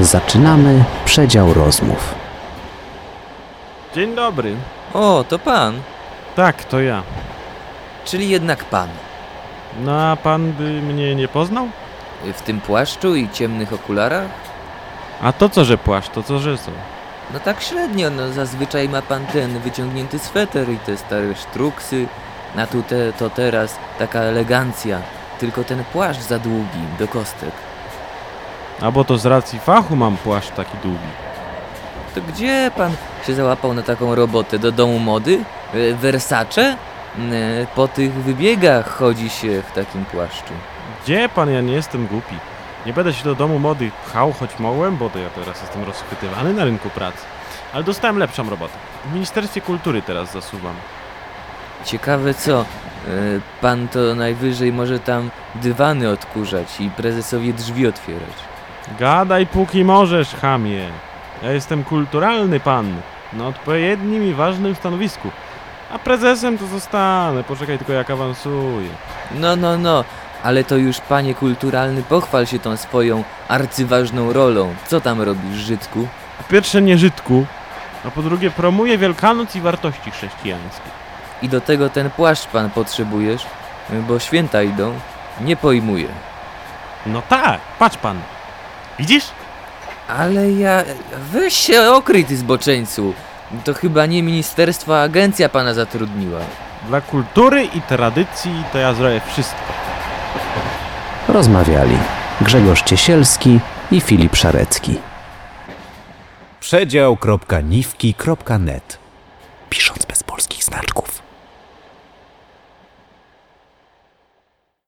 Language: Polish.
Zaczynamy przedział rozmów. Dzień dobry. O, to pan. Tak, to ja. Czyli jednak pan. No a pan by mnie nie poznał? W tym płaszczu i ciemnych okularach? A to co, że płaszcz, to co, że są? No tak średnio, no zazwyczaj ma pan ten wyciągnięty sweter i te stare sztruksy. A tu te, to teraz taka elegancja. Tylko ten płaszcz za długi, do kostek. A bo to z racji fachu mam płaszcz taki długi. To gdzie pan się załapał na taką robotę? Do domu mody? E, Versace? E, Po tych wybiegach chodzi się w takim płaszczu. Gdzie pan, ja nie jestem głupi. Nie będę się do domu mody pchał, choć mogłem, bo to ja teraz jestem rozchwytywany na rynku pracy. Ale dostałem lepszą robotę. W Ministerstwie Kultury teraz zasuwam. Ciekawe co, e, pan to najwyżej może tam dywany odkurzać i prezesowi drzwi otwierać. Gadaj póki możesz, chamie. Ja jestem kulturalny pan. Na odpowiednim i ważnym stanowisku. A prezesem to zostanę. Poczekaj tylko jak awansuję. No, no, no, ale to już panie kulturalny pochwal się tą swoją arcyważną rolą. Co tam robisz, Żydku? Po pierwsze nie Żydku, a po drugie promuje Wielkanoc i wartości chrześcijańskie. I do tego ten płaszcz pan potrzebujesz, bo święta idą. Nie pojmuję. No tak, patrz pan. Widzisz? Ale ja... Weź się okryj, ty zboczeńcu. To chyba nie ministerstwo, a agencja pana zatrudniła. Dla kultury i tradycji to ja zrobię wszystko. Rozmawiali Grzegorz Ciesielski i Filip Szarecki. Przedział.niwki.net Pisząc bez